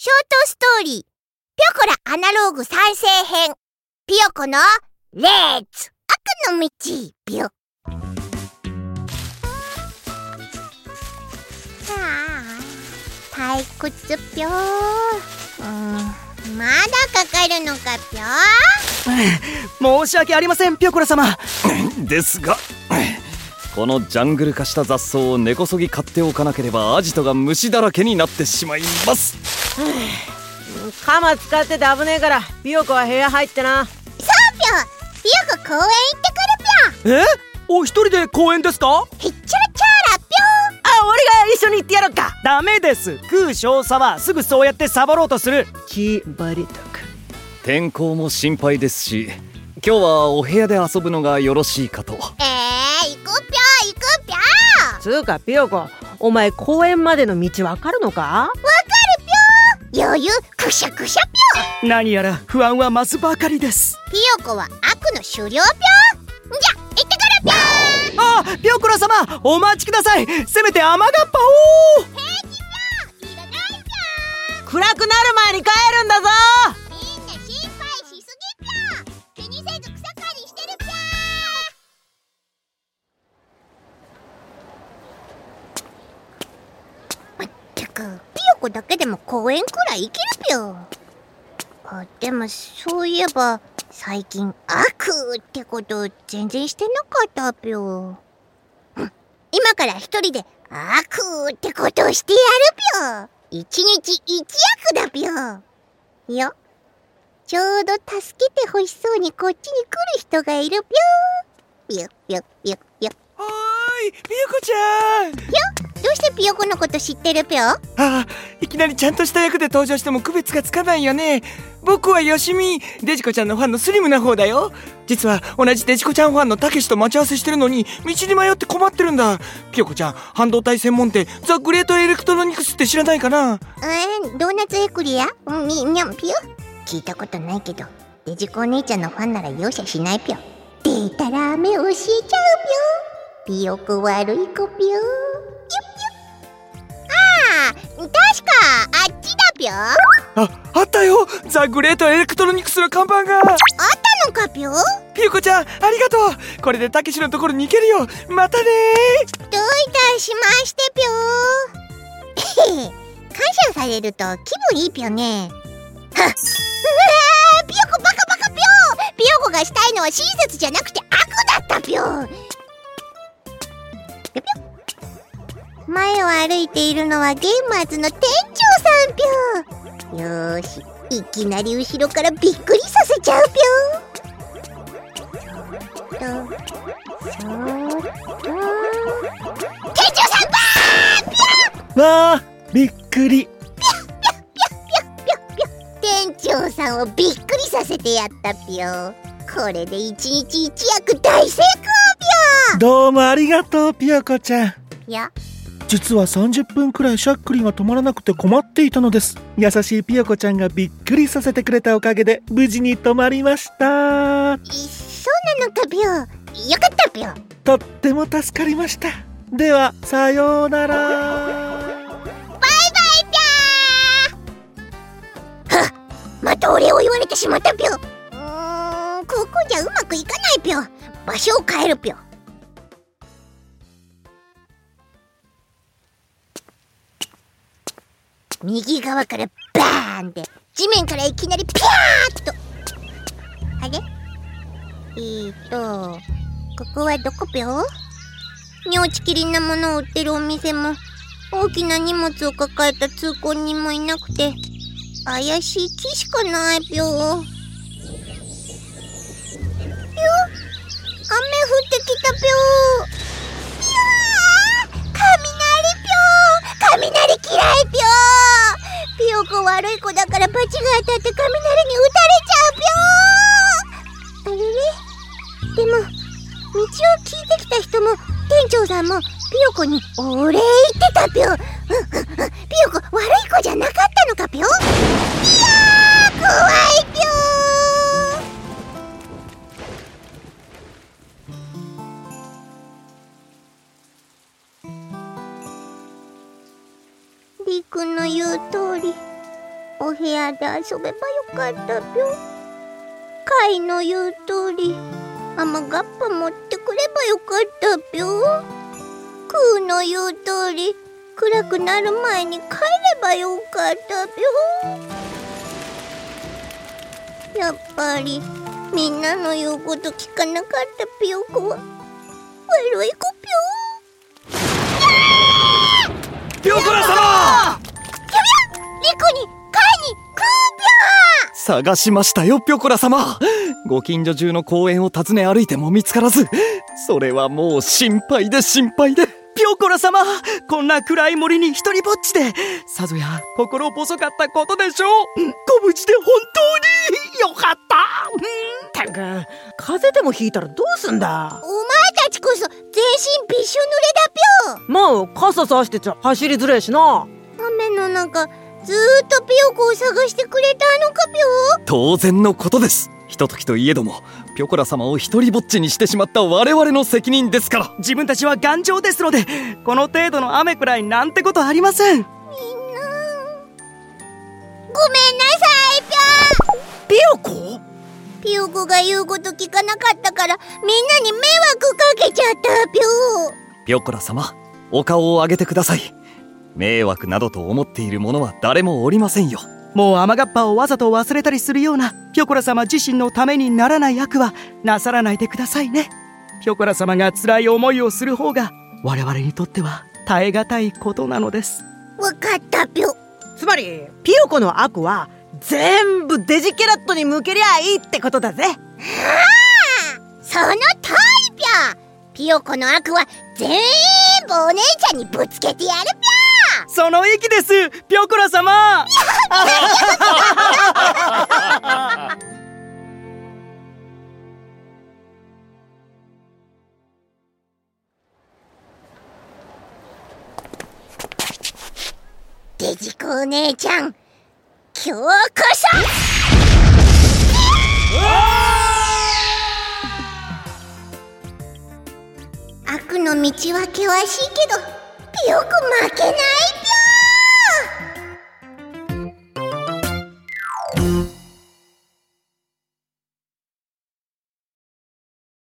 ショートストーリー、ピョコラアナローグ再生編、ピヨコのレッツ。悪の道、ピヨ。はあ、退屈ぴょー。うん、まだかかるのかぴょー。申し訳ありませんピョコラ様。ですがこのジャングル化した雑草を根こそぎ買っておかなければアジトが虫だらけになってしまいます鎌使ってて危ねえからピヨコは部屋入ってな。そうぴょピヨコ公園行ってくるぴょえ？お一人で公園ですか？ひっちゃらちゃらぴょあ俺が一緒に行ってやろうか。ダメです。空少佐はすぐそうやってサボろうとする。気張りとく。天候も心配ですし今日はお部屋で遊ぶのがよろしいかと。えー、行くぴょ行くぴょつうかピヨコお前公園までの道わかるのか？わ余裕くしゃくしゃぴょ何やら不安は増すばかりです。ピヨコは悪の狩猟ぴょじゃ行ってくるぴょあピョコラ様お待ちください。せめて雨がっぱを。平気ぴょいらないぴょ暗くなる前に帰るんだぞこだけでも公園くらい行けるぴょ。あでもそういえば最近悪ってこと全然してなかったぴょ。今から一人で悪ってことをしてやるぴょ。一日一役だぴょ。よ。ちょうど助けてほしそうにこっちに来る人がいるぴょ。ぴょぴょぴょぴょはーいぴよこちゃん。ぴょどうしてピヨコのこと知ってるぴょ？ああいきなりちゃんとした役で登場しても区別がつかないよね。僕はよしみデジコちゃんのファンのスリムな方だよ。実は同じデジコちゃんファンのたけしと待ち合わせしてるのに道に迷って困ってるんだ。ピヨコちゃん半導体専門店ザ・グレートエレクトロニクスって知らないかな。えー、ドーナツエクリア？みにゃんぴよ？聞いたことないけどデジコお姉ちゃんのファンなら容赦しないぴょ。データラーメ教えちゃうぴょ。ピヨコ悪い子ぴよ確かあっちだぴょ。ああったよ。ザ・グレートエレクトロニクスの看板が。あったのかぴょ。ピヨコちゃんありがとう。これでたけしのところに行けるよ。またねどういたしましてぴょ。感謝されると気分いいぴょね。は っうわピヨコバカバカぴょ。ピヨコがしたいのは親切じゃなくて悪だったぴょ。ぴょぴょ前を歩いているのはゲーマーズの店長さんぴょよしいきなり後ろからびっくりさせちゃうぴょとそっと店長さんばーぴょわあびっくり。店長さんをびっくりさせてやったぴょこれで一日一役大成功ぴょどうもありがとうぴよこちゃん。や実は30分くらいしゃっくりが止まらなくて困っていたのです。優しいピヨコちゃんがびっくりさせてくれたおかげで無事に止まりました。そうなのかビョよかったビョとっても助かりました。ではさようなら。バイバイピョはまたお礼を言われてしまったピョうんここじゃうまくいかないピョ場所を変えるピョ右側からバーンって地面からいきなりピャーッと。あれえーとここはどこぴょにょちきりなものを売ってるお店も。大きな荷物を抱えた通行人もいなくて怪しい木しかないぴょぴょ雨降ってきたぴょ雷嫌いぴょピヨコ悪い子だからバチが当たって雷に打たれちゃうぴょーあれれでも道を聞いてきた人も店長さんもピヨコにお礼言ってたぴょ、うんうん、ピヨコ悪い子じゃなかったのかぴょいり。お部屋で遊べばよかったぴょカイの言う通り雨がっぱ持ってくればよかったぴょクーの言う通り暗くなる前に帰ればよかったぴょやっぱりみんなの言うこと聞かなかったぴよこは悪い子ぴょピョコラ様リコにカイにクー探しましたよピョコラ様。ご近所中の公園を訪ね歩いても見つからずそれはもう心配で心配で。ピョコラ様こんな暗い森に一人ぼっちでさぞや心細かったことでしょう。ご無事で本当に。よかった。たく風邪でもひいたらどうすんだ。お前たちこそ全身びっしょ濡れだぴょもう傘さしてちゃ走りづれえしな。雨の中ずーっとピヨコを探してくれたのかぴょ当然のことです。ひとときといえどもピョコラ様を一人ぼっちにしてしまった我々の責任ですから。自分たちは頑丈ですのでこの程度の雨くらいなんてことありません。みんな。ごめんなさいぴピヨコょピヨコが言うこと聞かなかったからみんなに迷惑かけちゃったぴょピョコラ様お顔を上げてください迷惑などと思っている者は誰もおりませんよ。もう雨がっぱをわざと忘れたりするようなピョコラ様自身のためにならない悪はなさらないでくださいね。ピョコラ様が辛い思いをする方が我々にとっては耐え難いことなのです。わかったぴょつまりピヨコの悪は全部デジケラットに向けりゃいいってことだぜ。その通りぴょピヨコの悪は全部お姉ちゃんにぶつけてやるぴその意気です。ピョコラ様。デジコお姉ちゃん今日こそ。悪の道は険しいけどピヨコ負けないピ